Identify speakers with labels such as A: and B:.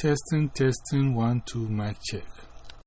A: Testing, testing, one, two, mic check.